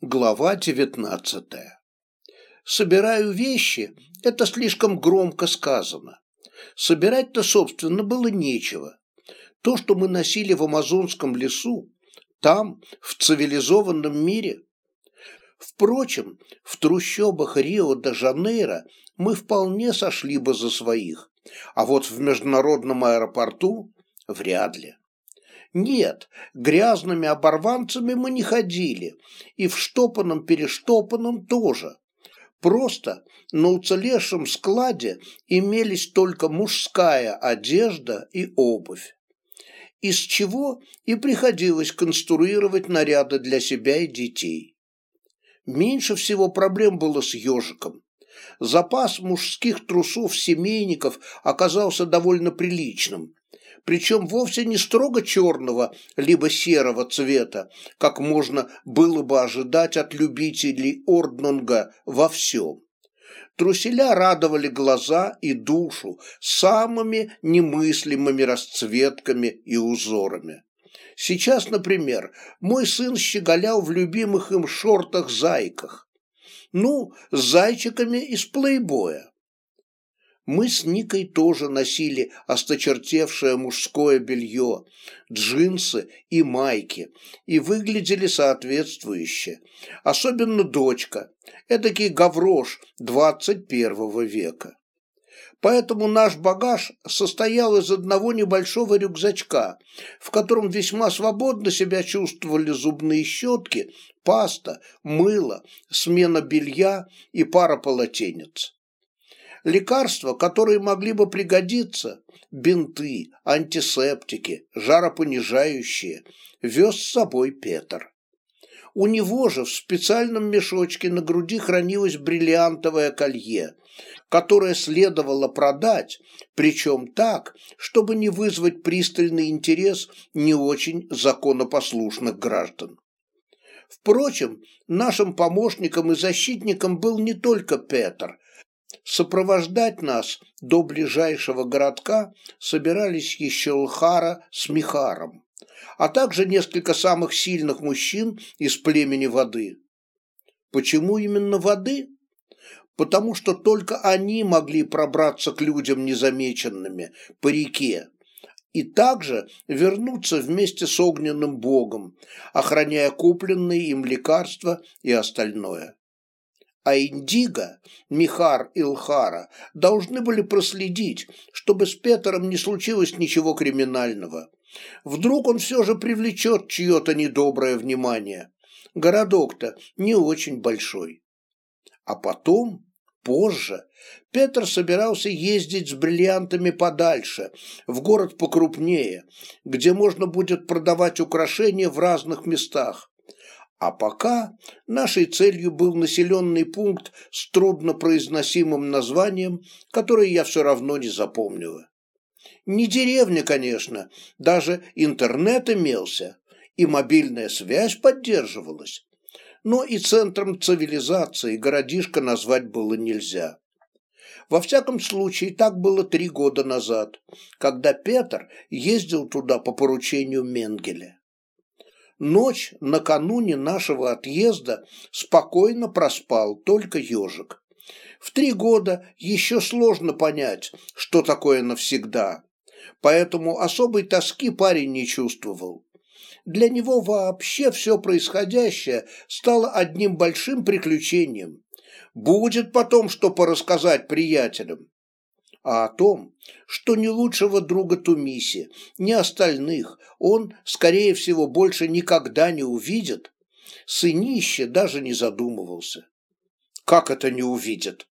Глава девятнадцатая. Собираю вещи – это слишком громко сказано. Собирать-то, собственно, было нечего. То, что мы носили в амазонском лесу, там, в цивилизованном мире. Впрочем, в трущобах Рио-де-Жанейро мы вполне сошли бы за своих, а вот в международном аэропорту – вряд ли. Нет, грязными оборванцами мы не ходили, и в штопанном-перештопанном тоже. Просто на уцелевшем складе имелись только мужская одежда и обувь. Из чего и приходилось конструировать наряды для себя и детей. Меньше всего проблем было с ежиком. Запас мужских трусов-семейников оказался довольно приличным, причем вовсе не строго черного, либо серого цвета, как можно было бы ожидать от любителей Орднунга во всем. Труселя радовали глаза и душу самыми немыслимыми расцветками и узорами. Сейчас, например, мой сын щеголял в любимых им шортах-зайках. Ну, с зайчиками из плейбоя. Мы с Никой тоже носили осточертевшее мужское белье, джинсы и майки, и выглядели соответствующе. Особенно дочка, эдакий гаврош двадцать первого века. Поэтому наш багаж состоял из одного небольшого рюкзачка, в котором весьма свободно себя чувствовали зубные щетки, паста, мыло, смена белья и пара полотенец. Лекарства, которые могли бы пригодиться, бинты, антисептики, жаропонижающие, вез с собой Петр. У него же в специальном мешочке на груди хранилось бриллиантовое колье, которое следовало продать, причем так, чтобы не вызвать пристальный интерес не очень законопослушных граждан. Впрочем, нашим помощником и защитником был не только Петр, Сопровождать нас до ближайшего городка собирались еще Лхара с Михаром, а также несколько самых сильных мужчин из племени воды. Почему именно воды? Потому что только они могли пробраться к людям незамеченными по реке и также вернуться вместе с огненным богом, охраняя купленные им лекарства и остальное а Индиго, Михар и Лхара должны были проследить, чтобы с Петером не случилось ничего криминального. Вдруг он все же привлечет чье-то недоброе внимание. Городок-то не очень большой. А потом, позже, Петр собирался ездить с бриллиантами подальше, в город покрупнее, где можно будет продавать украшения в разных местах, а пока нашей целью был населенный пункт с труднопроизносимым названием, которое я все равно не запомнила. Не деревня, конечно, даже интернет имелся, и мобильная связь поддерживалась, но и центром цивилизации городишко назвать было нельзя. Во всяком случае, так было три года назад, когда Петр ездил туда по поручению Менгеля. Ночь накануне нашего отъезда спокойно проспал только ежик. В три года еще сложно понять, что такое навсегда, поэтому особой тоски парень не чувствовал. Для него вообще все происходящее стало одним большим приключением. Будет потом что порассказать приятелям а о том, что ни лучшего друга Тумиси, ни остальных он, скорее всего, больше никогда не увидит, сынище даже не задумывался. Как это не увидит?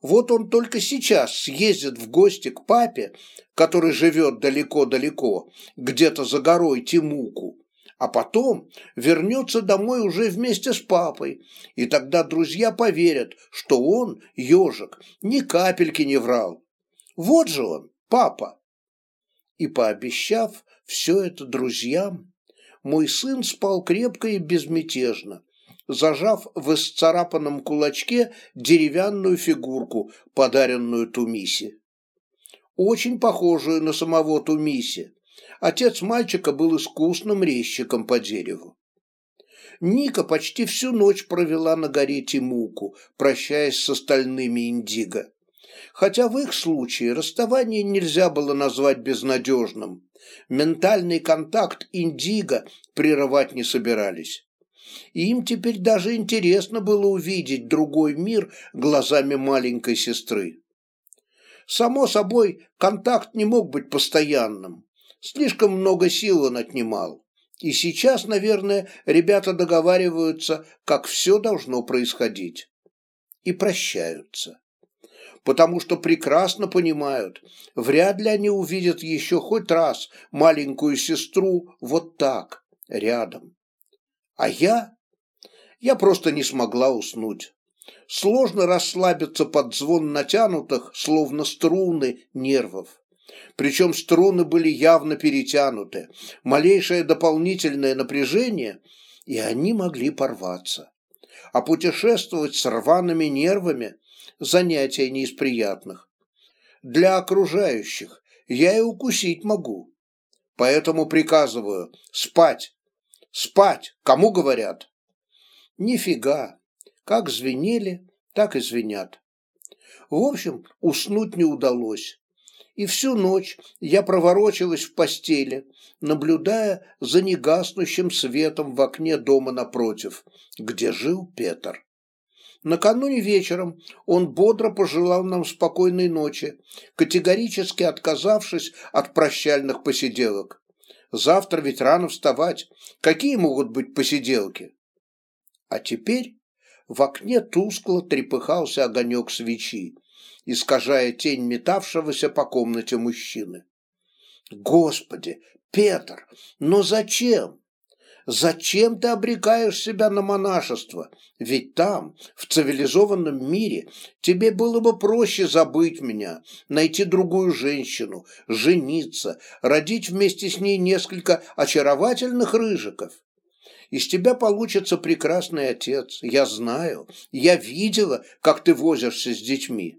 Вот он только сейчас съездит в гости к папе, который живет далеко-далеко, где-то за горой Тимуку, а потом вернется домой уже вместе с папой, и тогда друзья поверят, что он, ежик, ни капельки не врал. Вот же он, папа. И пообещав все это друзьям, мой сын спал крепко и безмятежно, зажав в исцарапанном кулачке деревянную фигурку, подаренную Тумисе. Очень похожую на самого Тумисе Отец мальчика был искусным резчиком по дереву. Ника почти всю ночь провела на горе Тимуку, прощаясь с остальными индиго. Хотя в их случае расставание нельзя было назвать безнадежным. Ментальный контакт индиго прерывать не собирались. И им теперь даже интересно было увидеть другой мир глазами маленькой сестры. Само собой, контакт не мог быть постоянным. Слишком много сил он отнимал. И сейчас, наверное, ребята договариваются, как все должно происходить. И прощаются. Потому что прекрасно понимают, вряд ли они увидят еще хоть раз маленькую сестру вот так, рядом. А я? Я просто не смогла уснуть. Сложно расслабиться под звон натянутых, словно струны, нервов. Причем струны были явно перетянуты. Малейшее дополнительное напряжение, и они могли порваться. А путешествовать с рваными нервами – занятие не из приятных. Для окружающих я и укусить могу. Поэтому приказываю спать. Спать, кому говорят? Нифига. Как звенели, так и звенят. В общем, уснуть не удалось и всю ночь я проворочилась в постели, наблюдая за негаснущим светом в окне дома напротив, где жил Петр. Накануне вечером он бодро пожелал нам спокойной ночи, категорически отказавшись от прощальных посиделок. Завтра ведь рано вставать. Какие могут быть посиделки? А теперь в окне тускло трепыхался огонек свечи, искажая тень метавшегося по комнате мужчины. «Господи, Петр, но зачем? Зачем ты обрекаешь себя на монашество? Ведь там, в цивилизованном мире, тебе было бы проще забыть меня, найти другую женщину, жениться, родить вместе с ней несколько очаровательных рыжиков. Из тебя получится прекрасный отец, я знаю, я видела, как ты возишься с детьми.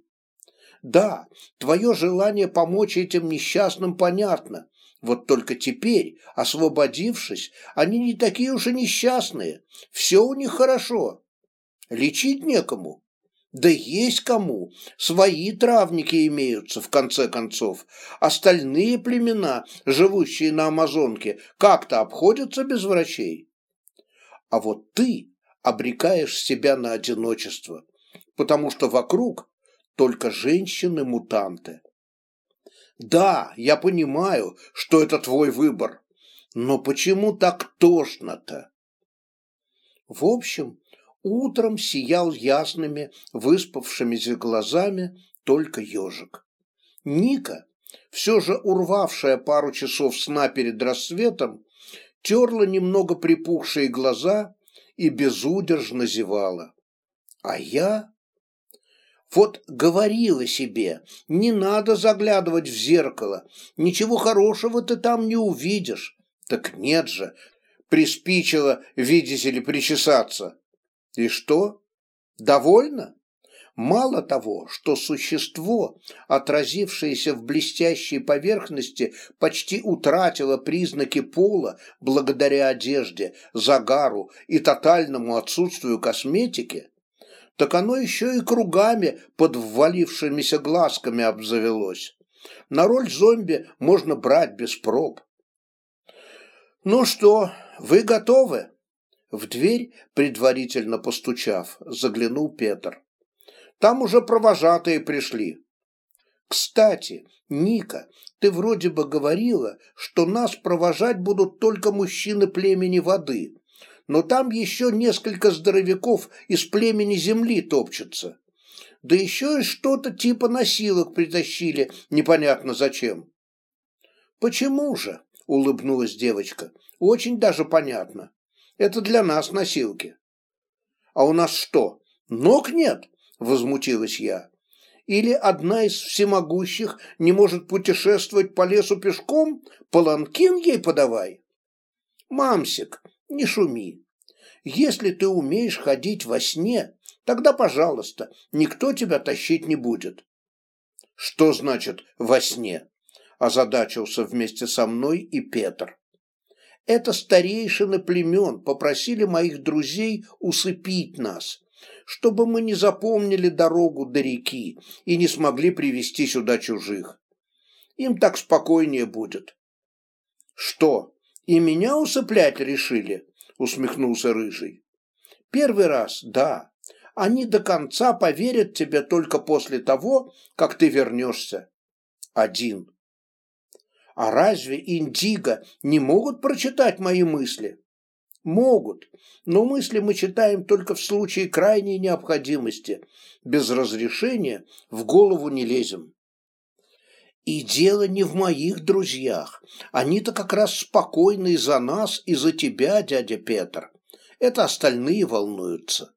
Да, твое желание помочь этим несчастным понятно. Вот только теперь, освободившись, они не такие уж и несчастные. Все у них хорошо. Лечить некому. Да есть кому. Свои травники имеются, в конце концов. Остальные племена, живущие на Амазонке, как-то обходятся без врачей. А вот ты обрекаешь себя на одиночество, потому что вокруг только женщины-мутанты. Да, я понимаю, что это твой выбор, но почему так тошно-то? В общем, утром сиял ясными, выспавшимися глазами только ежик. Ника, все же урвавшая пару часов сна перед рассветом, терла немного припухшие глаза и безудержно зевала. А я вот говорила себе, не надо заглядывать в зеркало, ничего хорошего ты там не увидишь. Так нет же, приспичило, видите ли, причесаться. И что? Довольно? Мало того, что существо, отразившееся в блестящей поверхности, почти утратило признаки пола благодаря одежде, загару и тотальному отсутствию косметики, так оно еще и кругами под ввалившимися глазками обзавелось. На роль зомби можно брать без проб. «Ну что, вы готовы?» В дверь, предварительно постучав, заглянул Петр. «Там уже провожатые пришли». «Кстати, Ника, ты вроде бы говорила, что нас провожать будут только мужчины племени воды но там еще несколько здоровяков из племени земли топчутся. Да еще и что-то типа носилок притащили, непонятно зачем. «Почему же?» – улыбнулась девочка. «Очень даже понятно. Это для нас носилки». «А у нас что, ног нет?» – возмутилась я. «Или одна из всемогущих не может путешествовать по лесу пешком? Паланкин ей подавай!» «Мамсик, не шуми. Если ты умеешь ходить во сне, тогда, пожалуйста, никто тебя тащить не будет. Что значит «во сне»? Озадачился вместе со мной и Петр. Это старейшины племен попросили моих друзей усыпить нас, чтобы мы не запомнили дорогу до реки и не смогли привести сюда чужих. Им так спокойнее будет. Что, и меня усыплять решили? Усмехнулся Рыжий. Первый раз, да. Они до конца поверят тебе только после того, как ты вернешься. Один. А разве Индиго не могут прочитать мои мысли? Могут, но мысли мы читаем только в случае крайней необходимости. Без разрешения в голову не лезем. И дело не в моих друзьях. Они-то как раз спокойны за нас, и за тебя, дядя Петр. Это остальные волнуются.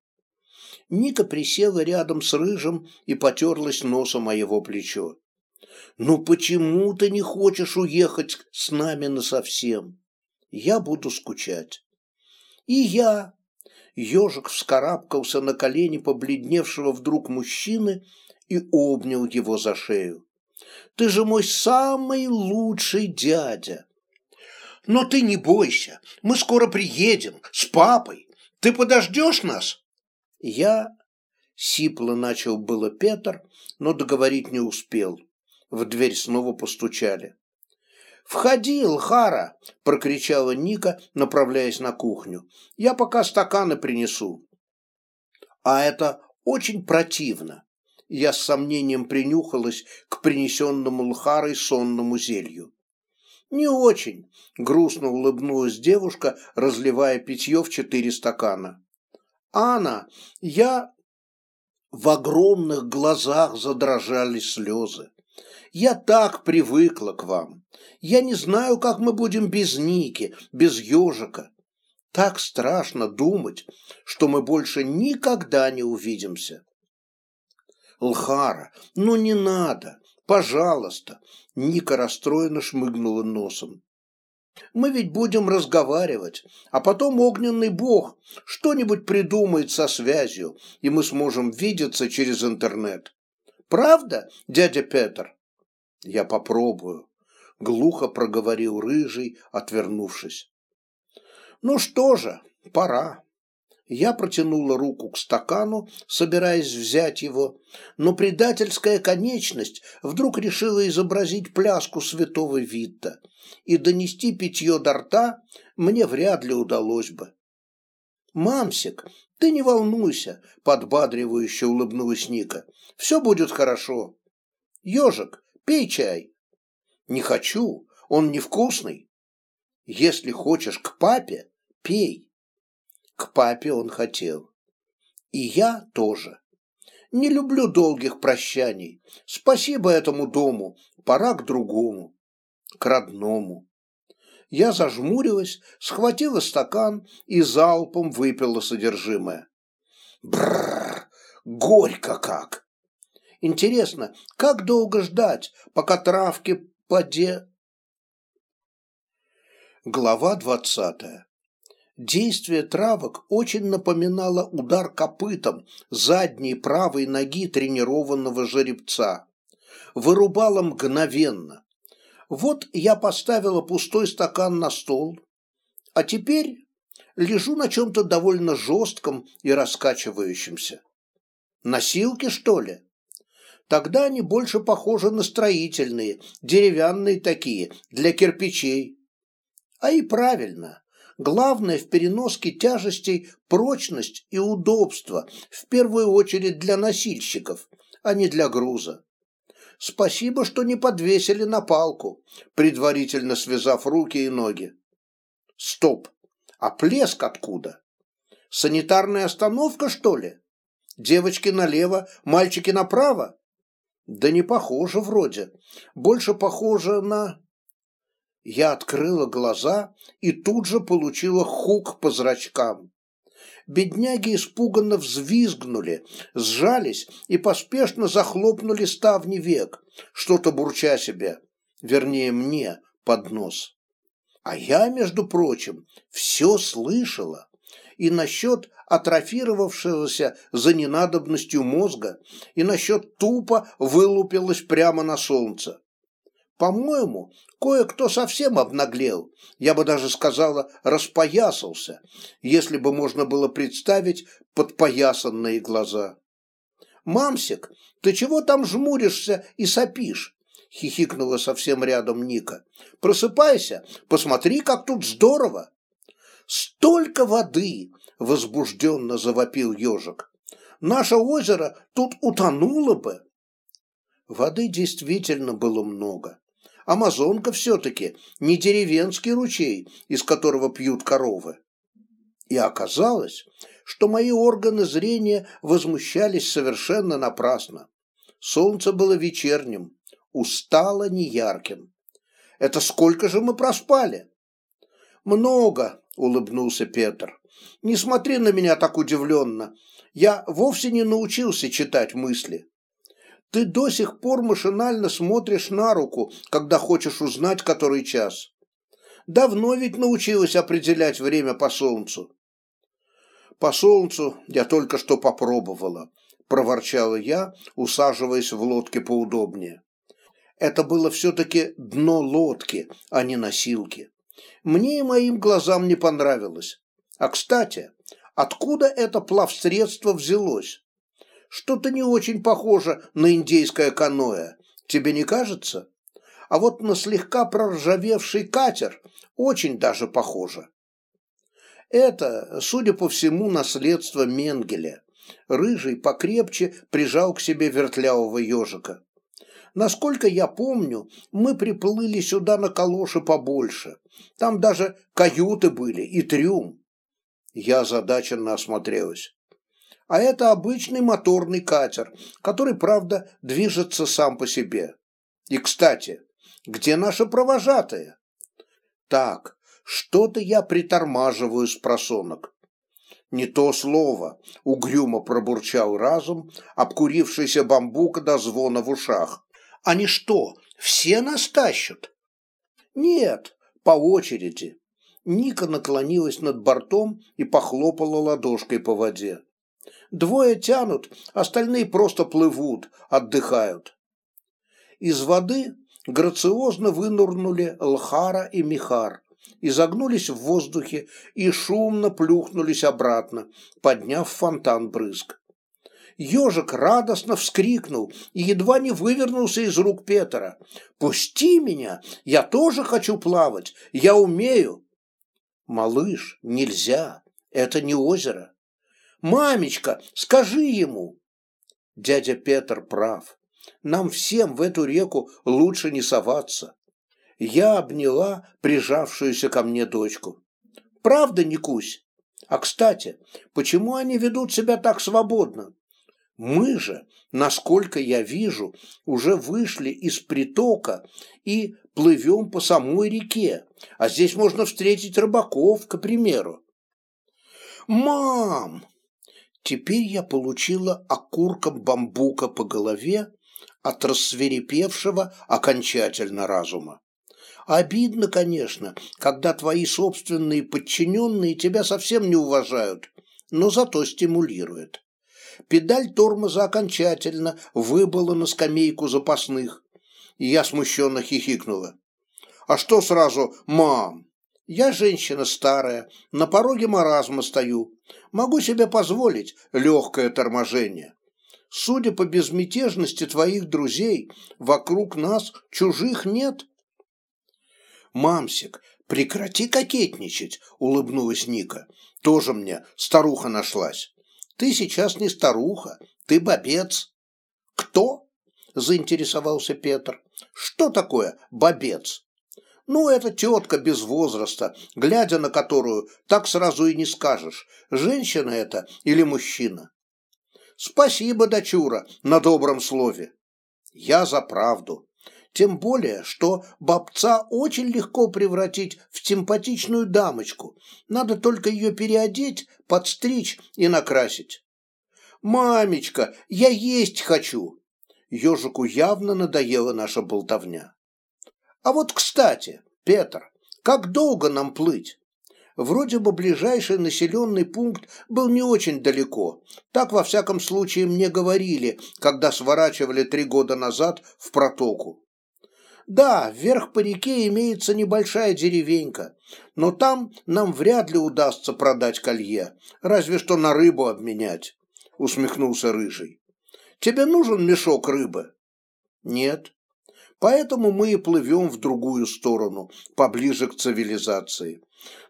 Ника присела рядом с Рыжим и потерлась носом моего плечо. «Ну почему ты не хочешь уехать с нами насовсем? Я буду скучать». «И я». Ежик вскарабкался на колени побледневшего вдруг мужчины и обнял его за шею. «Ты же мой самый лучший дядя!» «Но ты не бойся, мы скоро приедем, с папой. Ты подождешь нас?» «Я...» Сипло начал было Петр, но договорить не успел. В дверь снова постучали. «Входи, Лхара!» – прокричала Ника, направляясь на кухню. «Я пока стаканы принесу». «А это очень противно!» Я с сомнением принюхалась к принесенному Лхарой сонному зелью. «Не очень», – грустно улыбнулась девушка, разливая питье в четыре стакана. «Анна, я...» В огромных глазах задрожали слезы. Я так привыкла к вам. Я не знаю, как мы будем без Ники, без ежика. Так страшно думать, что мы больше никогда не увидимся. Лхара, ну не надо, пожалуйста. Ника расстроенно шмыгнула носом. Мы ведь будем разговаривать, а потом огненный бог что-нибудь придумает со связью, и мы сможем видеться через интернет. Правда, дядя Петр? Я попробую, глухо проговорил рыжий, отвернувшись. Ну что же, пора. Я протянула руку к стакану, собираясь взять его, но предательская конечность вдруг решила изобразить пляску святого Витта, и донести питье до рта мне вряд ли удалось бы. «Мамсик, ты не волнуйся», — подбадривающе улыбнулась Ника. «Все будет хорошо. Ежик, Пей чай. Не хочу, он невкусный. Если хочешь к папе, пей. К папе он хотел. И я тоже. Не люблю долгих прощаний. Спасибо этому дому, пора к другому, к родному. Я зажмурилась, схватила стакан и залпом выпила содержимое. Бррр, горько как! Интересно, как долго ждать, пока травки поде... Глава двадцатая. Действие травок очень напоминало удар копытом задней правой ноги тренированного жеребца. Вырубало мгновенно. Вот я поставила пустой стакан на стол, а теперь лежу на чем-то довольно жестком и раскачивающемся. Носилки, что ли? Тогда они больше похожи на строительные, деревянные такие, для кирпичей. А и правильно. Главное в переноске тяжестей прочность и удобство, в первую очередь для носильщиков, а не для груза. Спасибо, что не подвесили на палку, предварительно связав руки и ноги. Стоп! А плеск откуда? Санитарная остановка, что ли? Девочки налево, мальчики направо? Да не похоже вроде. Больше похоже на... Я открыла глаза и тут же получила хук по зрачкам. Бедняги испуганно взвизгнули, сжались и поспешно захлопнули ставни век, что-то бурча себе, вернее мне, под нос. А я, между прочим, все слышала и насчет атрофировавшегося за ненадобностью мозга, и насчет тупо вылупилась прямо на солнце. По-моему, кое-кто совсем обнаглел, я бы даже сказала, распоясался, если бы можно было представить подпоясанные глаза. «Мамсик, ты чего там жмуришься и сопишь?» — хихикнула совсем рядом Ника. «Просыпайся, посмотри, как тут здорово!» «Столько воды!» — возбужденно завопил ежик. «Наше озеро тут утонуло бы!» Воды действительно было много. Амазонка все-таки не деревенский ручей, из которого пьют коровы. И оказалось, что мои органы зрения возмущались совершенно напрасно. Солнце было вечерним, устало неярким. Это сколько же мы проспали? Много, улыбнулся Петр. Не смотри на меня так удивленно. Я вовсе не научился читать мысли. Ты до сих пор машинально смотришь на руку, когда хочешь узнать, который час. Давно ведь научилась определять время по солнцу. По солнцу я только что попробовала, проворчала я, усаживаясь в лодке поудобнее. Это было все-таки дно лодки, а не носилки. Мне и моим глазам не понравилось. А, кстати, откуда это плавсредство взялось? Что-то не очень похоже на индейское каноэ. Тебе не кажется? А вот на слегка проржавевший катер очень даже похоже. Это, судя по всему, наследство Менгеля. Рыжий покрепче прижал к себе вертлявого ежика. Насколько я помню, мы приплыли сюда на калоши побольше. Там даже каюты были и трюм. Я озадаченно осмотрелась а это обычный моторный катер, который, правда, движется сам по себе. И, кстати, где наша провожатая? Так, что-то я притормаживаю с просонок. Не то слово, угрюмо пробурчал разум, обкурившийся бамбука до звона в ушах. Они что, все нас тащат? Нет, по очереди. Ника наклонилась над бортом и похлопала ладошкой по воде. Двое тянут, остальные просто плывут, отдыхают. Из воды грациозно вынурнули Лхара и Михар, изогнулись в воздухе и шумно плюхнулись обратно, подняв фонтан брызг. Ежик радостно вскрикнул и едва не вывернулся из рук Петра. «Пусти меня! Я тоже хочу плавать! Я умею!» «Малыш, нельзя! Это не озеро!» Мамечка, скажи ему. Дядя Петр прав. Нам всем в эту реку лучше не соваться. Я обняла прижавшуюся ко мне дочку. Правда, Никусь? А, кстати, почему они ведут себя так свободно? Мы же, насколько я вижу, уже вышли из притока и плывем по самой реке, а здесь можно встретить рыбаков, к примеру. «Мам!» Теперь я получила окурком бамбука по голове от рассверепевшего окончательно разума. Обидно, конечно, когда твои собственные подчиненные тебя совсем не уважают, но зато стимулируют. Педаль тормоза окончательно выбыла на скамейку запасных, я смущенно хихикнула. «А что сразу, мам? Я женщина старая, на пороге маразма стою. Могу себе позволить легкое торможение. Судя по безмятежности твоих друзей, вокруг нас чужих нет. Мамсик, прекрати кокетничать, улыбнулась Ника. Тоже мне старуха нашлась. Ты сейчас не старуха, ты бобец. Кто? Заинтересовался Петр. Что такое бобец? Ну, это тетка без возраста, глядя на которую, так сразу и не скажешь, женщина это или мужчина. Спасибо, дочура, на добром слове. Я за правду. Тем более, что бабца очень легко превратить в симпатичную дамочку. Надо только ее переодеть, подстричь и накрасить. «Мамечка, я есть хочу!» Ежику явно надоела наша болтовня. А вот, кстати, Петр, как долго нам плыть? Вроде бы ближайший населенный пункт был не очень далеко. Так, во всяком случае, мне говорили, когда сворачивали три года назад в протоку. Да, вверх по реке имеется небольшая деревенька, но там нам вряд ли удастся продать колье, разве что на рыбу обменять, усмехнулся Рыжий. Тебе нужен мешок рыбы? Нет. Поэтому мы и плывем в другую сторону, поближе к цивилизации.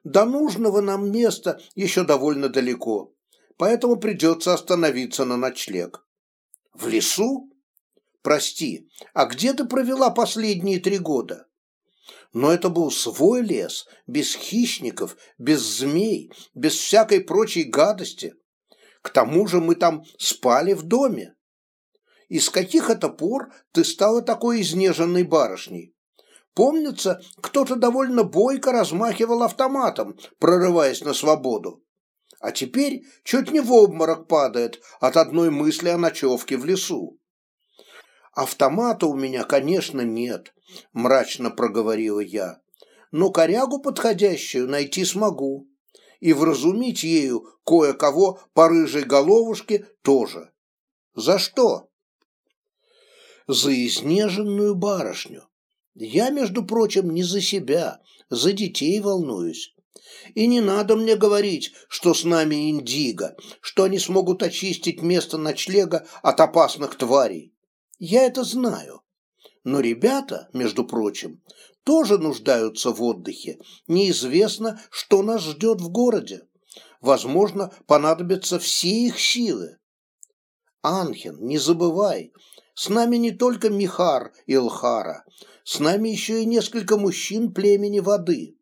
До нужного нам места еще довольно далеко, поэтому придется остановиться на ночлег. В лесу? Прости, а где ты провела последние три года? Но это был свой лес, без хищников, без змей, без всякой прочей гадости. К тому же мы там спали в доме. И с каких это пор ты стала такой изнеженной барышней? Помнится, кто-то довольно бойко размахивал автоматом, прорываясь на свободу. А теперь чуть не в обморок падает от одной мысли о ночевке в лесу. «Автомата у меня, конечно, нет», – мрачно проговорила я. «Но корягу подходящую найти смогу. И вразумить ею кое-кого по рыжей головушке тоже. За что?» «За изнеженную барышню. Я, между прочим, не за себя, за детей волнуюсь. И не надо мне говорить, что с нами индиго, что они смогут очистить место ночлега от опасных тварей. Я это знаю. Но ребята, между прочим, тоже нуждаются в отдыхе. Неизвестно, что нас ждет в городе. Возможно, понадобятся все их силы. Анхен, не забывай, с нами не только Михар и Илхара, с нами еще и несколько мужчин племени воды.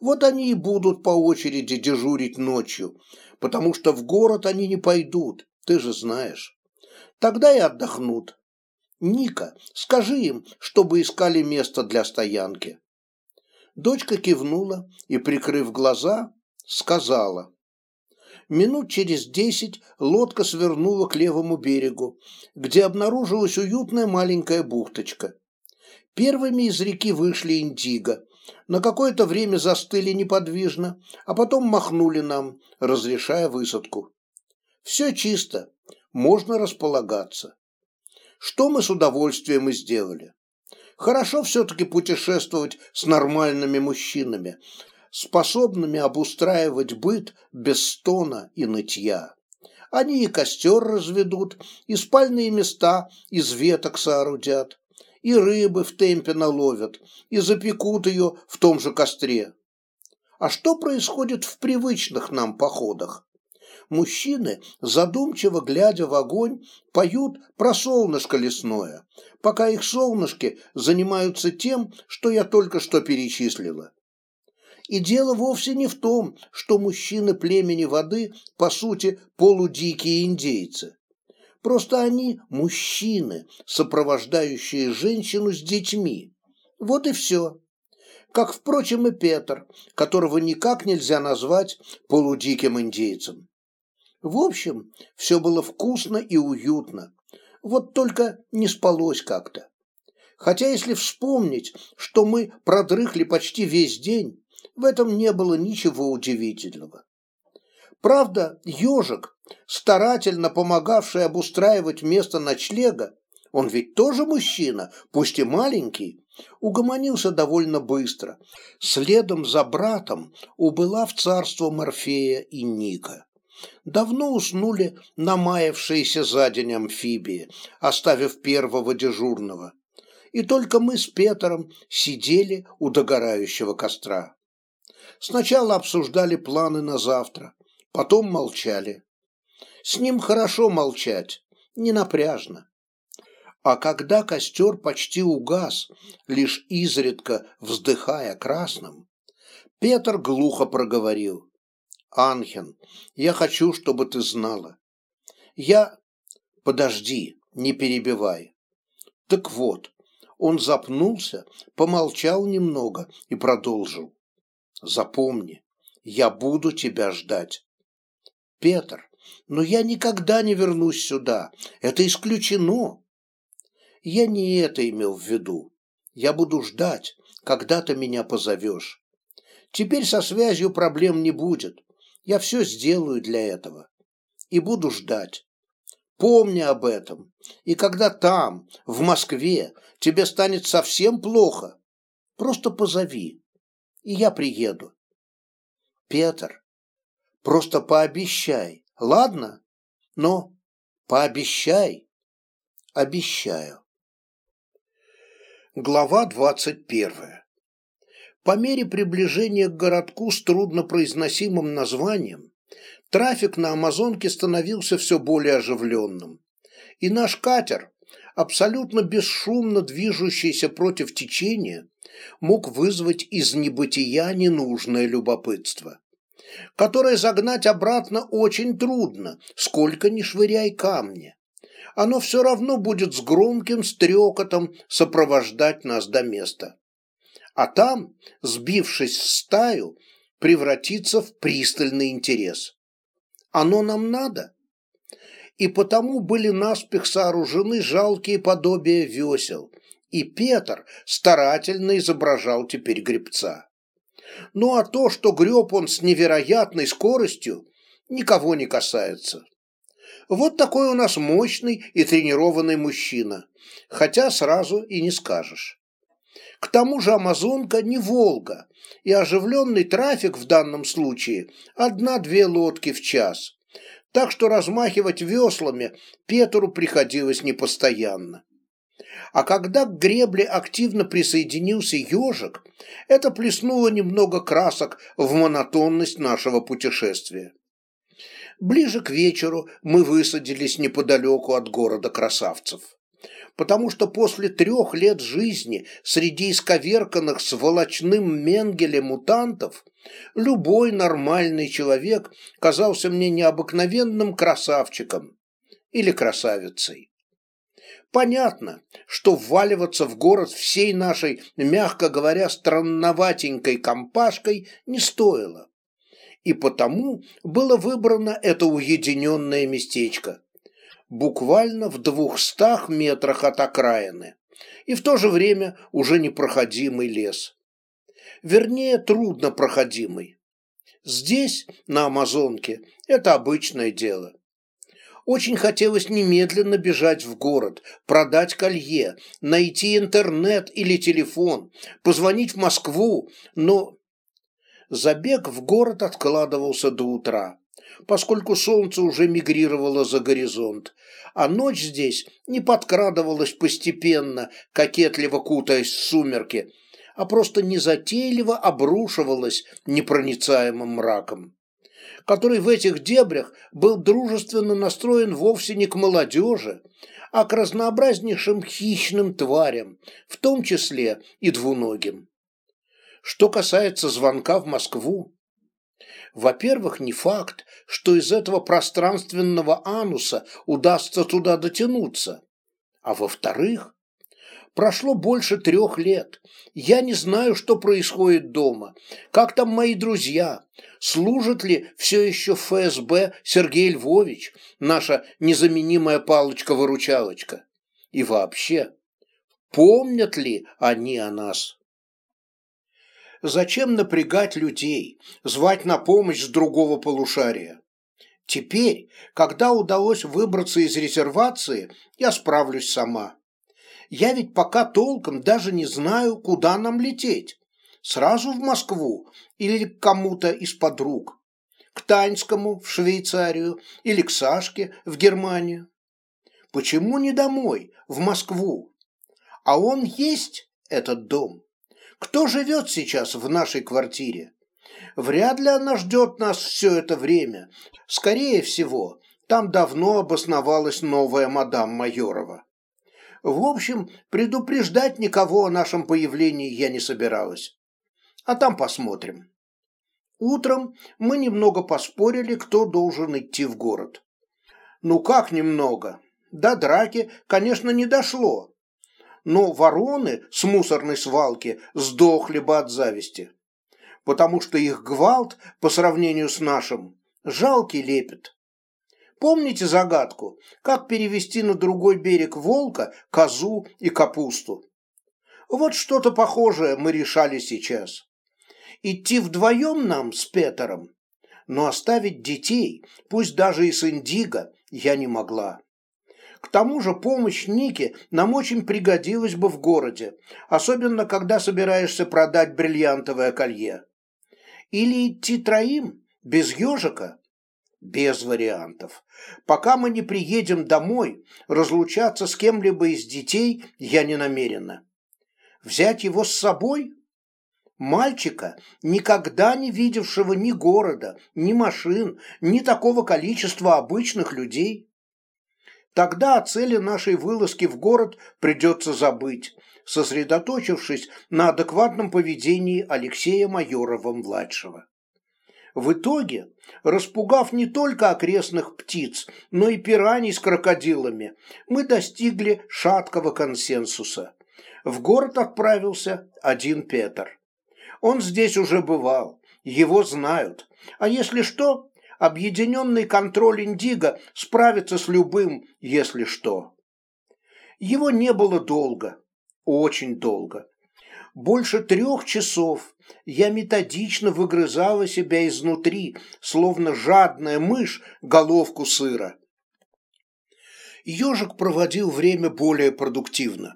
Вот они и будут по очереди дежурить ночью, потому что в город они не пойдут, ты же знаешь. Тогда и отдохнут. Ника, скажи им, чтобы искали место для стоянки. Дочка кивнула и, прикрыв глаза, сказала. Минут через десять лодка свернула к левому берегу, где обнаружилась уютная маленькая бухточка. Первыми из реки вышли индиго, на какое-то время застыли неподвижно, а потом махнули нам, разрешая высадку. Все чисто, можно располагаться что мы с удовольствием и сделали. Хорошо все-таки путешествовать с нормальными мужчинами, способными обустраивать быт без стона и нытья. Они и костер разведут, и спальные места из веток соорудят, и рыбы в темпе наловят, и запекут ее в том же костре. А что происходит в привычных нам походах? мужчины, задумчиво глядя в огонь, поют про солнышко лесное, пока их солнышки занимаются тем, что я только что перечислила. И дело вовсе не в том, что мужчины племени воды, по сути, полудикие индейцы. Просто они мужчины, сопровождающие женщину с детьми. Вот и все. Как, впрочем, и Петр, которого никак нельзя назвать полудиким индейцем. В общем, все было вкусно и уютно. Вот только не спалось как-то. Хотя если вспомнить, что мы продрыхли почти весь день, в этом не было ничего удивительного. Правда, ежик, старательно помогавший обустраивать место ночлега, он ведь тоже мужчина, пусть и маленький, угомонился довольно быстро. Следом за братом убыла в царство Морфея и Ника давно уснули намаявшиеся за день амфибии, оставив первого дежурного. И только мы с Петром сидели у догорающего костра. Сначала обсуждали планы на завтра, потом молчали. С ним хорошо молчать, не напряжно. А когда костер почти угас, лишь изредка вздыхая красным, Петр глухо проговорил. Анхен, я хочу, чтобы ты знала. Я... Подожди, не перебивай. Так вот, он запнулся, помолчал немного и продолжил. Запомни, я буду тебя ждать. Петр, но я никогда не вернусь сюда. Это исключено. Я не это имел в виду. Я буду ждать, когда ты меня позовешь. Теперь со связью проблем не будет. Я все сделаю для этого. И буду ждать. Помни об этом. И когда там, в Москве, тебе станет совсем плохо, просто позови, и я приеду. Петр, просто пообещай, ладно? Но пообещай. Обещаю. Глава двадцать первая. По мере приближения к городку с труднопроизносимым названием, трафик на Амазонке становился все более оживленным. И наш катер, абсолютно бесшумно движущийся против течения, мог вызвать из небытия ненужное любопытство, которое загнать обратно очень трудно, сколько ни швыряй камни оно все равно будет с громким стрекотом сопровождать нас до места. А там, сбившись в стаю, превратиться в пристальный интерес. Оно нам надо. И потому были наспех сооружены жалкие подобия весел, и Петр старательно изображал теперь гребца. Ну а то, что греб он с невероятной скоростью, никого не касается. Вот такой у нас мощный и тренированный мужчина, хотя сразу и не скажешь. К тому же Амазонка не Волга, и оживленный трафик в данном случае одна-две лодки в час, так что размахивать веслами Петру приходилось непостоянно. А когда к гребле активно присоединился ежик, это плеснуло немного красок в монотонность нашего путешествия. Ближе к вечеру мы высадились неподалеку от города красавцев. Потому что после трех лет жизни среди исковерканных сволочным Менгеле мутантов любой нормальный человек казался мне необыкновенным красавчиком или красавицей. Понятно, что вваливаться в город всей нашей, мягко говоря, странноватенькой компашкой не стоило и потому было выбрано это уединенное местечко, буквально в двухстах метрах от окраины, и в то же время уже непроходимый лес. Вернее, труднопроходимый. Здесь, на Амазонке, это обычное дело. Очень хотелось немедленно бежать в город, продать колье, найти интернет или телефон, позвонить в Москву, но Забег в город откладывался до утра, поскольку солнце уже мигрировало за горизонт, а ночь здесь не подкрадывалась постепенно, кокетливо кутаясь в сумерки, а просто незатейливо обрушивалась непроницаемым мраком который в этих дебрях был дружественно настроен вовсе не к молодежи, а к разнообразнейшим хищным тварям, в том числе и двуногим. Что касается звонка в Москву, во-первых, не факт, что из этого пространственного ануса удастся туда дотянуться. А во-вторых, прошло больше трех лет. Я не знаю, что происходит дома. Как там мои друзья? Служит ли все еще ФСБ Сергей Львович, наша незаменимая палочка-выручалочка? И вообще, помнят ли они о нас? Зачем напрягать людей, звать на помощь с другого полушария? Теперь, когда удалось выбраться из резервации, я справлюсь сама. Я ведь пока толком даже не знаю, куда нам лететь. Сразу в Москву или к кому-то из подруг. К Таньскому в Швейцарию или к Сашке в Германию. Почему не домой, в Москву? А он есть, этот дом. Кто живет сейчас в нашей квартире? Вряд ли она ждет нас все это время. Скорее всего, там давно обосновалась новая мадам Майорова. В общем, предупреждать никого о нашем появлении я не собиралась. А там посмотрим. Утром мы немного поспорили, кто должен идти в город. Ну как немного? До драки, конечно, не дошло но вороны с мусорной свалки сдохли бы от зависти, потому что их гвалт по сравнению с нашим жалкий лепет. Помните загадку, как перевести на другой берег волка, козу и капусту? Вот что-то похожее мы решали сейчас. Идти вдвоем нам с Петером, но оставить детей, пусть даже и с Индиго, я не могла. К тому же помощь Нике нам очень пригодилась бы в городе, особенно когда собираешься продать бриллиантовое колье. Или идти троим, без ежика? Без вариантов. Пока мы не приедем домой, разлучаться с кем-либо из детей я не намерена. Взять его с собой? Мальчика, никогда не видевшего ни города, ни машин, ни такого количества обычных людей. Тогда о цели нашей вылазки в город придется забыть, сосредоточившись на адекватном поведении Алексея Майорова-младшего. В итоге, распугав не только окрестных птиц, но и пираний с крокодилами, мы достигли шаткого консенсуса. В город отправился один Петр. Он здесь уже бывал, его знают. А если что, объединенный контроль Индиго справится с любым, если что. Его не было долго, очень долго. Больше трех часов я методично выгрызала себя изнутри, словно жадная мышь, головку сыра. Ежик проводил время более продуктивно.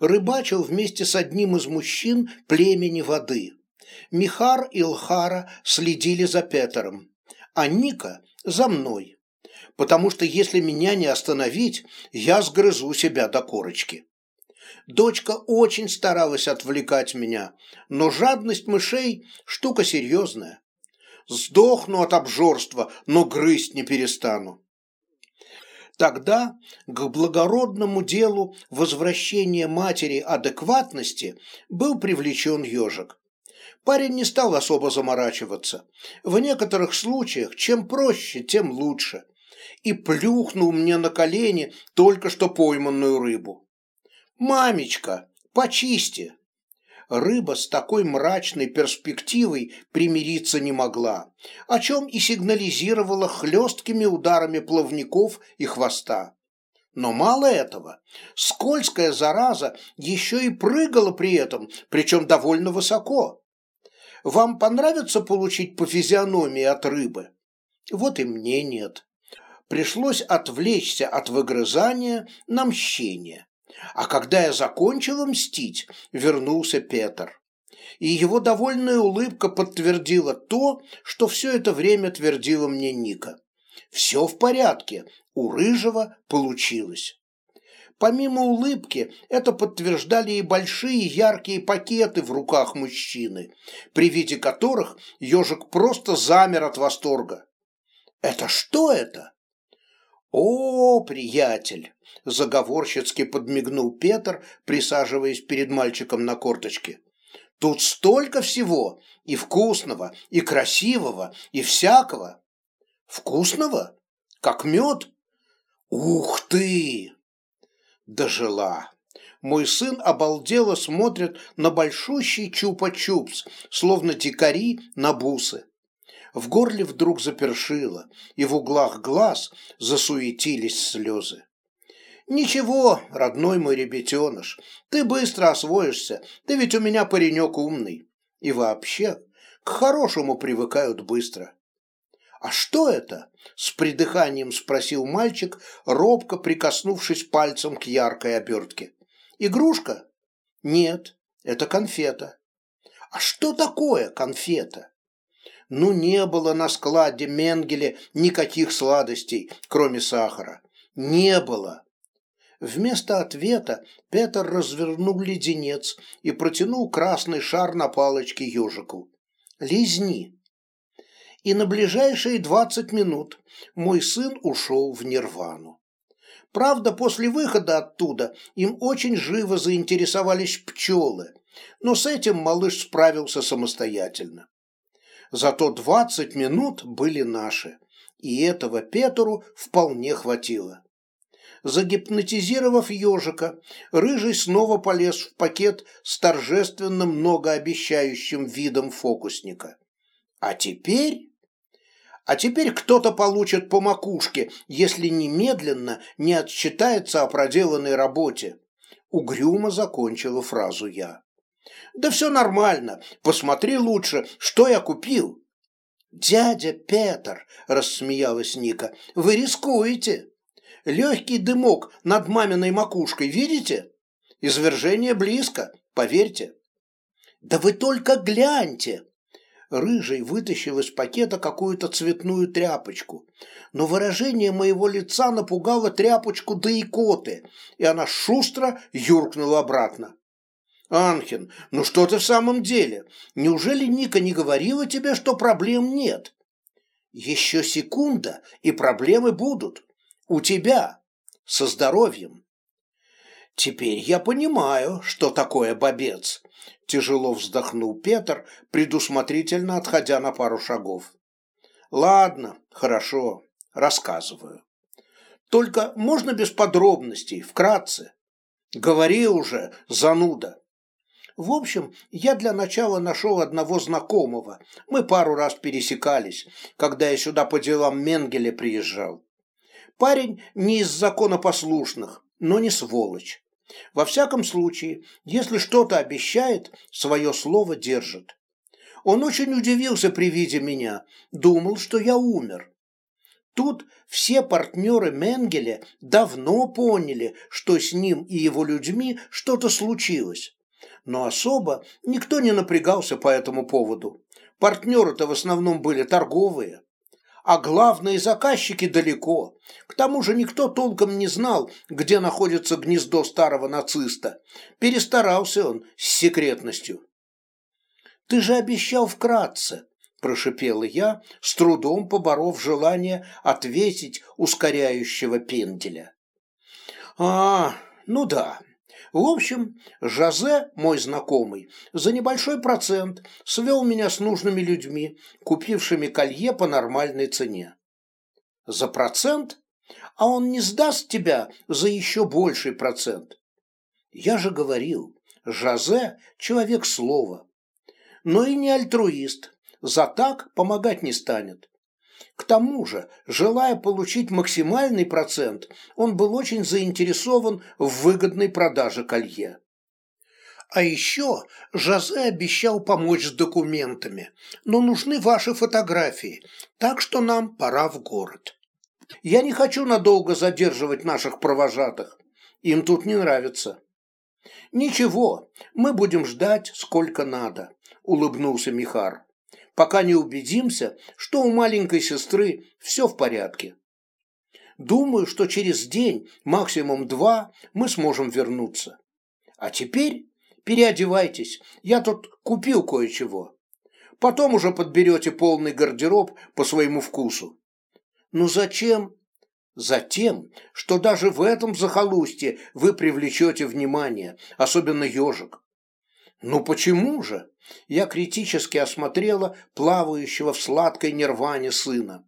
Рыбачил вместе с одним из мужчин племени воды. Михар и Лхара следили за Петером, а Ника – за мной. Потому что если меня не остановить, я сгрызу себя до корочки. Дочка очень старалась отвлекать меня, но жадность мышей – штука серьезная. Сдохну от обжорства, но грызть не перестану. Тогда к благородному делу возвращения матери адекватности был привлечен ежик. Парень не стал особо заморачиваться. В некоторых случаях чем проще, тем лучше. И плюхнул мне на колени только что пойманную рыбу. «Мамечка, почисти!» Рыба с такой мрачной перспективой примириться не могла, о чем и сигнализировала хлесткими ударами плавников и хвоста. Но мало этого, скользкая зараза еще и прыгала при этом, причем довольно высоко. Вам понравится получить по физиономии от рыбы? Вот и мне нет. Пришлось отвлечься от выгрызания на мщение. А когда я закончила мстить, вернулся Петр. И его довольная улыбка подтвердила то, что все это время твердила мне Ника. Все в порядке, у Рыжего получилось. Помимо улыбки, это подтверждали и большие яркие пакеты в руках мужчины, при виде которых ежик просто замер от восторга. «Это что это?» «О, приятель!» – заговорщицки подмигнул Петр, присаживаясь перед мальчиком на корточке. «Тут столько всего! И вкусного, и красивого, и всякого!» «Вкусного? Как мед?» «Ух ты!» Дожила. Мой сын обалдело смотрит на большущий чупа-чупс, словно дикари на бусы. В горле вдруг запершило, и в углах глаз засуетились слезы. «Ничего, родной мой ребятеныш, ты быстро освоишься, ты ведь у меня паренек умный. И вообще, к хорошему привыкают быстро». «А что это?» – с придыханием спросил мальчик, робко прикоснувшись пальцем к яркой обертке. «Игрушка?» «Нет, это конфета». «А что такое конфета?» Ну не было на складе Менгеле никаких сладостей, кроме сахара. Не было. Вместо ответа Петр развернул леденец и протянул красный шар на палочке ежику. «Лизни». И на ближайшие двадцать минут мой сын ушел в нирвану. Правда, после выхода оттуда им очень живо заинтересовались пчелы, но с этим малыш справился самостоятельно. Зато двадцать минут были наши, и этого Петру вполне хватило. Загипнотизировав ежика, Рыжий снова полез в пакет с торжественным многообещающим видом фокусника. А теперь... А теперь кто-то получит по макушке, если немедленно не отчитается о проделанной работе. Угрюмо закончила фразу я. Да все нормально. Посмотри лучше, что я купил. Дядя Петр, рассмеялась Ника, вы рискуете. Легкий дымок над маминой макушкой, видите? Извержение близко, поверьте. Да вы только гляньте! Рыжий вытащил из пакета какую-то цветную тряпочку, но выражение моего лица напугало тряпочку до икоты, и она шустро юркнула обратно. «Анхин, ну что ты в самом деле? Неужели Ника не говорила тебе, что проблем нет?» «Еще секунда, и проблемы будут. У тебя. Со здоровьем». «Теперь я понимаю, что такое бобец», – тяжело вздохнул Петр, предусмотрительно отходя на пару шагов. «Ладно, хорошо, рассказываю. Только можно без подробностей, вкратце. Говори уже, зануда». В общем, я для начала нашел одного знакомого. Мы пару раз пересекались, когда я сюда по делам Менгеля приезжал. Парень не из законопослушных, но не сволочь. Во всяком случае, если что-то обещает, свое слово держит. Он очень удивился при виде меня, думал, что я умер. Тут все партнеры Менгеля давно поняли, что с ним и его людьми что-то случилось. Но особо никто не напрягался по этому поводу. Партнеры-то в основном были торговые а главные заказчики далеко. К тому же никто толком не знал, где находится гнездо старого нациста. Перестарался он с секретностью. «Ты же обещал вкратце», – прошипела я, с трудом поборов желание ответить ускоряющего пенделя. «А, ну да», в общем, Жозе, мой знакомый, за небольшой процент свел меня с нужными людьми, купившими колье по нормальной цене. За процент? А он не сдаст тебя за еще больший процент. Я же говорил, Жозе – человек слова. Но и не альтруист, за так помогать не станет. К тому же, желая получить максимальный процент, он был очень заинтересован в выгодной продаже колье. А еще Жозе обещал помочь с документами, но нужны ваши фотографии, так что нам пора в город. Я не хочу надолго задерживать наших провожатых, им тут не нравится. Ничего, мы будем ждать сколько надо, улыбнулся Михар пока не убедимся, что у маленькой сестры все в порядке. Думаю, что через день, максимум два, мы сможем вернуться. А теперь переодевайтесь, я тут купил кое-чего. Потом уже подберете полный гардероб по своему вкусу. Ну зачем? Затем, что даже в этом захолустье вы привлечете внимание, особенно ежик. Ну почему же? Я критически осмотрела плавающего в сладкой нирване сына.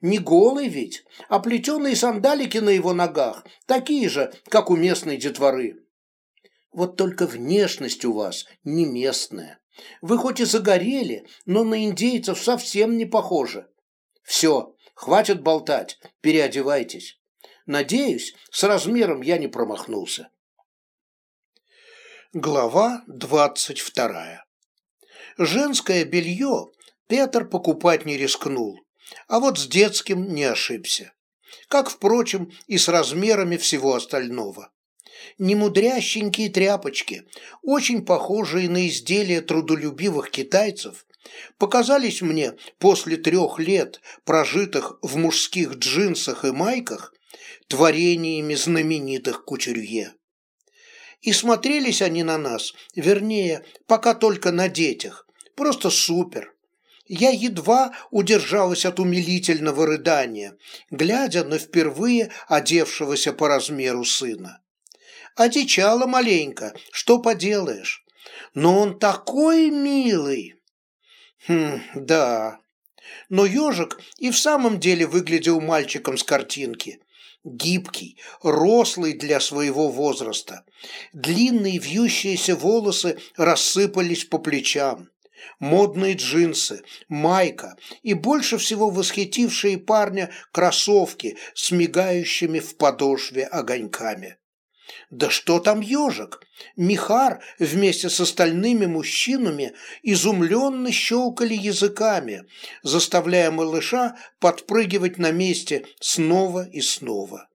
Не голый ведь, а плетеные сандалики на его ногах, такие же, как у местной детворы. Вот только внешность у вас не местная. Вы хоть и загорели, но на индейцев совсем не похожи. Все, хватит болтать, переодевайтесь. Надеюсь, с размером я не промахнулся. Глава двадцать вторая. Женское белье Петр покупать не рискнул, а вот с детским не ошибся. Как, впрочем, и с размерами всего остального. Немудрященькие тряпочки, очень похожие на изделия трудолюбивых китайцев, показались мне после трех лет, прожитых в мужских джинсах и майках, творениями знаменитых кутюрье. И смотрелись они на нас, вернее, пока только на детях. Просто супер. Я едва удержалась от умилительного рыдания, глядя на впервые одевшегося по размеру сына. Одичала маленько, что поделаешь. Но он такой милый. Хм, да. Но ежик и в самом деле выглядел мальчиком с картинки гибкий, рослый для своего возраста. Длинные вьющиеся волосы рассыпались по плечам. Модные джинсы, майка и больше всего восхитившие парня кроссовки с мигающими в подошве огоньками. Да что там ежик? Михар вместе с остальными мужчинами изумленно щелкали языками, заставляя малыша подпрыгивать на месте снова и снова.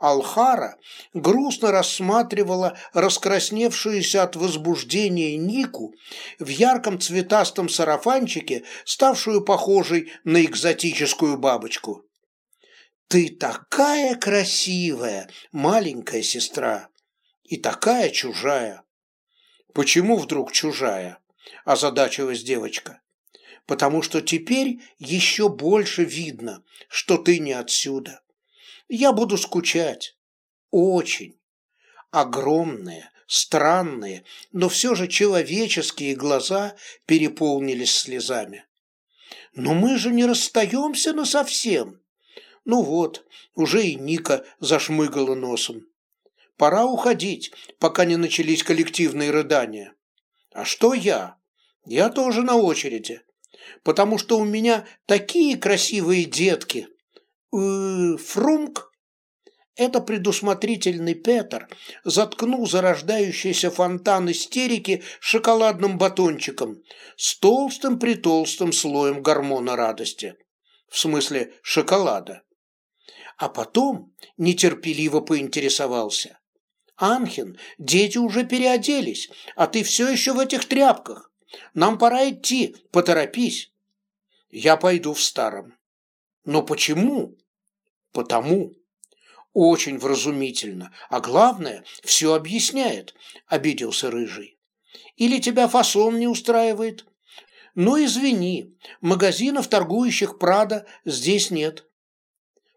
Алхара грустно рассматривала раскрасневшуюся от возбуждения Нику в ярком цветастом сарафанчике, ставшую похожей на экзотическую бабочку. «Ты такая красивая, маленькая сестра, и такая чужая!» «Почему вдруг чужая?» – озадачилась девочка. «Потому что теперь еще больше видно, что ты не отсюда. Я буду скучать. Очень. Огромные, странные, но все же человеческие глаза переполнились слезами. Но мы же не расстаемся насовсем. Ну вот, уже и Ника зашмыгала носом. Пора уходить, пока не начались коллективные рыдания. А что я? Я тоже на очереди. Потому что у меня такие красивые детки – э, Фрумк, это предусмотрительный Петр заткнул зарождающийся фонтан истерики шоколадным батончиком с толстым-притолстым слоем гормона радости. В смысле шоколада. А потом нетерпеливо поинтересовался. «Анхин, дети уже переоделись, а ты все еще в этих тряпках. Нам пора идти, поторопись». «Я пойду в старом». «Но почему?» Потому. Очень вразумительно. А главное, все объясняет, обиделся Рыжий. Или тебя фасон не устраивает? Ну, извини, магазинов, торгующих Прада, здесь нет.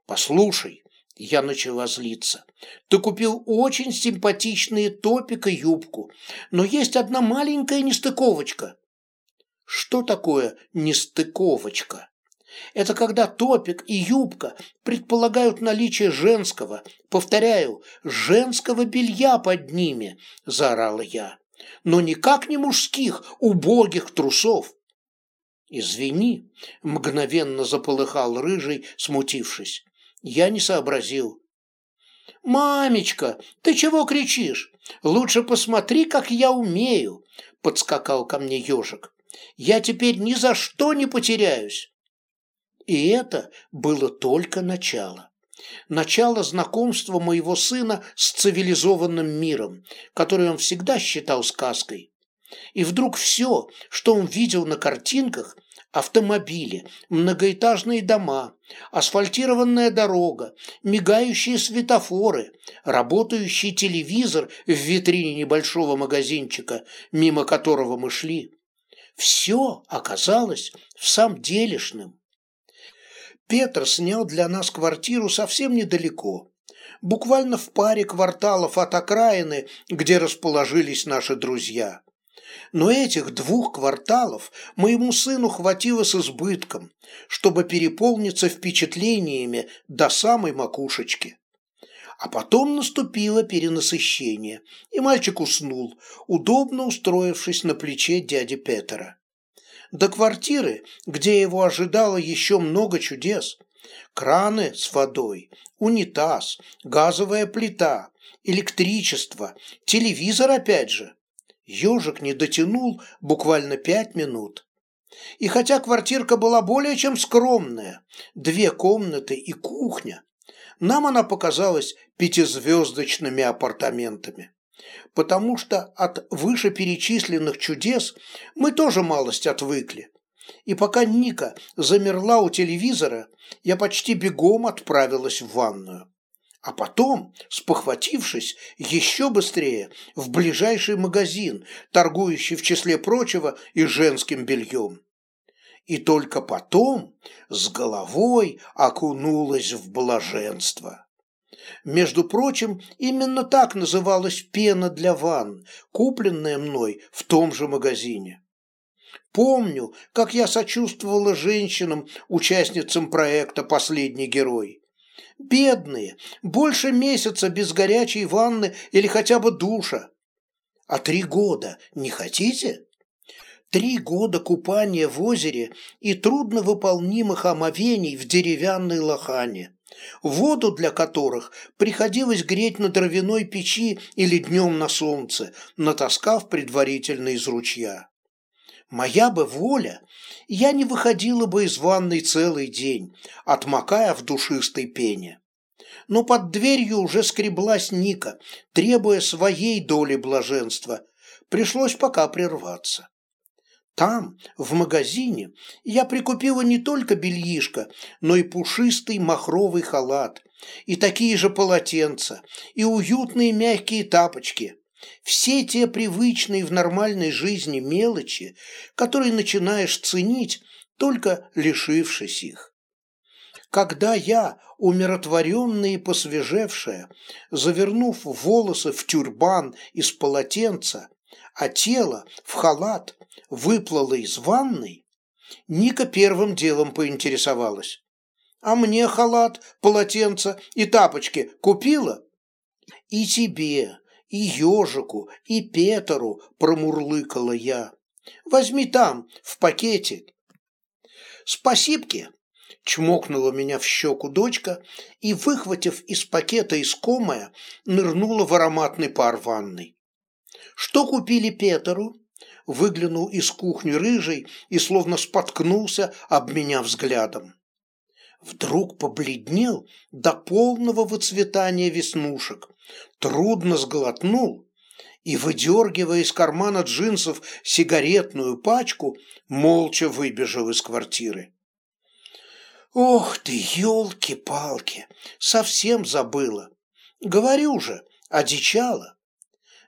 Послушай, я начала злиться. Ты купил очень симпатичные топик и юбку, но есть одна маленькая нестыковочка. Что такое нестыковочка? Это когда топик и юбка предполагают наличие женского, повторяю, женского белья под ними, заорала я, но никак не мужских, убогих трусов. Извини, мгновенно заполыхал рыжий, смутившись. Я не сообразил. «Мамечка, ты чего кричишь? Лучше посмотри, как я умею!» Подскакал ко мне ежик. «Я теперь ни за что не потеряюсь!» И это было только начало. Начало знакомства моего сына с цивилизованным миром, который он всегда считал сказкой. И вдруг все, что он видел на картинках, автомобили, многоэтажные дома, асфальтированная дорога, мигающие светофоры, работающий телевизор в витрине небольшого магазинчика, мимо которого мы шли. Все оказалось в самом делешным. Петр снял для нас квартиру совсем недалеко, буквально в паре кварталов от окраины, где расположились наши друзья. Но этих двух кварталов моему сыну хватило с избытком, чтобы переполниться впечатлениями до самой макушечки. А потом наступило перенасыщение, и мальчик уснул, удобно устроившись на плече дяди Петера до квартиры, где его ожидало еще много чудес. Краны с водой, унитаз, газовая плита, электричество, телевизор опять же. Ежик не дотянул буквально пять минут. И хотя квартирка была более чем скромная, две комнаты и кухня, нам она показалась пятизвездочными апартаментами потому что от вышеперечисленных чудес мы тоже малость отвыкли. И пока Ника замерла у телевизора, я почти бегом отправилась в ванную. А потом, спохватившись, еще быстрее в ближайший магазин, торгующий в числе прочего и женским бельем. И только потом с головой окунулась в блаженство. Между прочим, именно так называлась пена для ванн, купленная мной в том же магазине. Помню, как я сочувствовала женщинам, участницам проекта «Последний герой». Бедные, больше месяца без горячей ванны или хотя бы душа. А три года не хотите? Три года купания в озере и трудновыполнимых омовений в деревянной лохане воду для которых приходилось греть на дровяной печи или днем на солнце, натаскав предварительно из ручья. Моя бы воля, я не выходила бы из ванной целый день, отмокая в душистой пене. но под дверью уже скреблась Ника, требуя своей доли блаженства. Пришлось пока прерваться. Там, в магазине, я прикупила не только бельишко, но и пушистый махровый халат, и такие же полотенца, и уютные мягкие тапочки. Все те привычные в нормальной жизни мелочи, которые начинаешь ценить, только лишившись их. Когда я, умиротворенная и посвежевшая, завернув волосы в тюрбан из полотенца, а тело в халат выплыла из ванной, Ника первым делом поинтересовалась. «А мне халат, полотенце и тапочки купила?» «И тебе, и ежику, и Петеру», – промурлыкала я. «Возьми там, в пакете». «Спасибки», – чмокнула меня в щеку дочка и, выхватив из пакета искомое, нырнула в ароматный пар ванной. «Что купили Петеру?» выглянул из кухни рыжий и словно споткнулся об меня взглядом. Вдруг побледнел до полного выцветания веснушек, трудно сглотнул и, выдергивая из кармана джинсов сигаретную пачку, молча выбежал из квартиры. «Ох ты, елки-палки, совсем забыла. Говорю же, одичала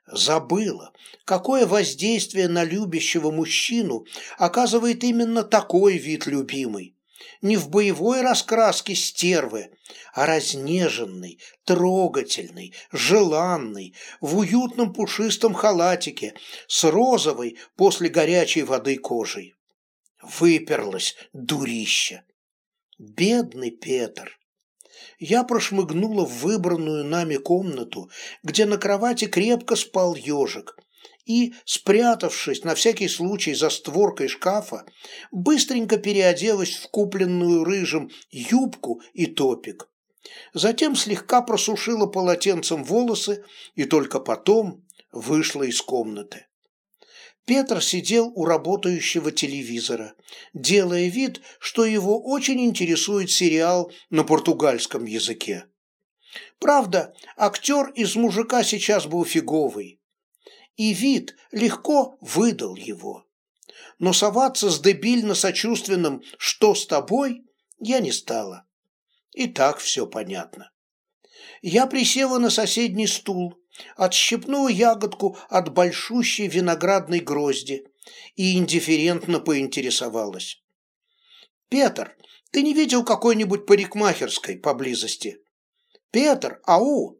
забыла, какое воздействие на любящего мужчину оказывает именно такой вид любимый. Не в боевой раскраске стервы, а разнеженный, трогательный, желанный, в уютном пушистом халатике с розовой после горячей воды кожей. Выперлась дурища. Бедный Петр я прошмыгнула в выбранную нами комнату, где на кровати крепко спал ежик, и, спрятавшись на всякий случай за створкой шкафа, быстренько переоделась в купленную рыжим юбку и топик. Затем слегка просушила полотенцем волосы и только потом вышла из комнаты. Петр сидел у работающего телевизора, делая вид, что его очень интересует сериал на португальском языке. Правда, актер из мужика сейчас был фиговый, и вид легко выдал его. Но соваться с дебильно-сочувственным «что с тобой» я не стала. И так все понятно. Я присела на соседний стул, отщипнула ягодку от большущей виноградной грозди и индифферентно поинтересовалась. «Петр, ты не видел какой-нибудь парикмахерской поблизости?» «Петр, ау!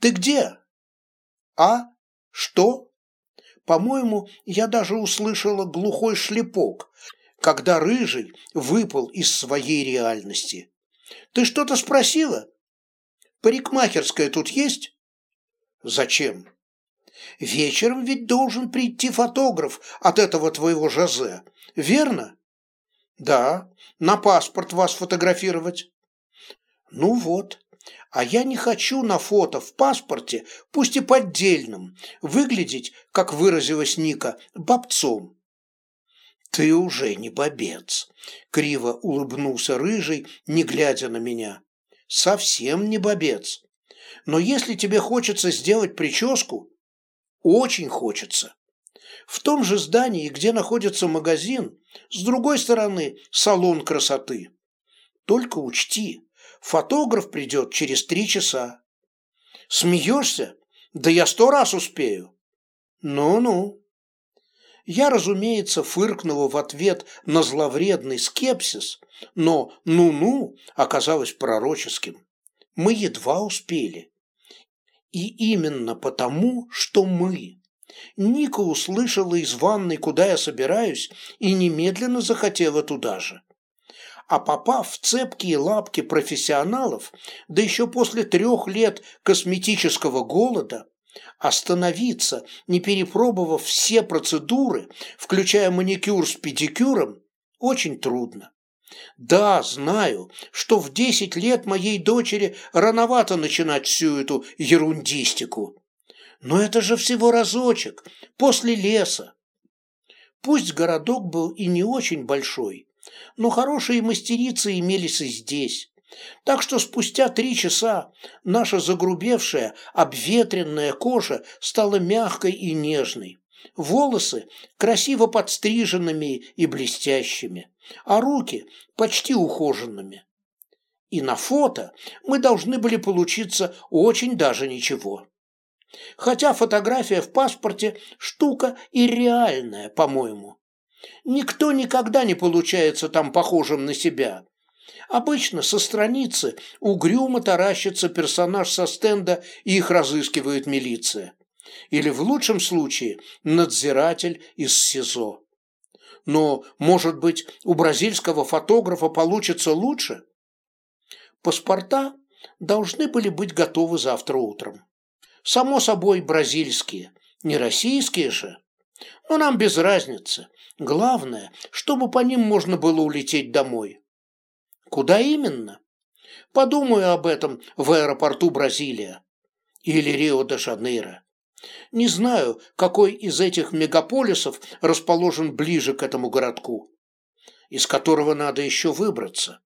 Ты где?» «А? Что?» По-моему, я даже услышала глухой шлепок, когда Рыжий выпал из своей реальности. «Ты что-то спросила?» «Парикмахерская тут есть?» Зачем? Вечером ведь должен прийти фотограф от этого твоего Жозе, верно? Да, на паспорт вас фотографировать. Ну вот, а я не хочу на фото в паспорте, пусть и поддельном, выглядеть, как выразилась Ника, бобцом. Ты уже не бобец, криво улыбнулся рыжий, не глядя на меня. Совсем не бобец. Но если тебе хочется сделать прическу, очень хочется. В том же здании, где находится магазин, с другой стороны салон красоты. Только учти, фотограф придет через три часа. Смеешься? Да я сто раз успею. Ну-ну. Я, разумеется, фыркнула в ответ на зловредный скепсис, но «ну-ну» оказалось пророческим. Мы едва успели. И именно потому, что мы. Ника услышала из ванной, куда я собираюсь, и немедленно захотела туда же. А попав в цепкие лапки профессионалов, да еще после трех лет косметического голода, остановиться, не перепробовав все процедуры, включая маникюр с педикюром, очень трудно. Да, знаю, что в десять лет моей дочери рановато начинать всю эту ерундистику. Но это же всего разочек, после леса. Пусть городок был и не очень большой, но хорошие мастерицы имелись и здесь, Так что спустя три часа наша загрубевшая, обветренная кожа стала мягкой и нежной. Волосы красиво подстриженными и блестящими, а руки почти ухоженными. И на фото мы должны были получиться очень даже ничего. Хотя фотография в паспорте штука и реальная, по-моему. Никто никогда не получается там похожим на себя. Обычно со страницы угрюмо таращится персонаж со стенда и их разыскивает милиция. Или в лучшем случае надзиратель из СИЗО. Но, может быть, у бразильского фотографа получится лучше? Паспорта должны были быть готовы завтра утром. Само собой, бразильские, не российские же. Но нам без разницы. Главное, чтобы по ним можно было улететь домой. Куда именно? Подумаю об этом в аэропорту Бразилия или Рио-де-Жанейро. Не знаю, какой из этих мегаполисов расположен ближе к этому городку, из которого надо еще выбраться.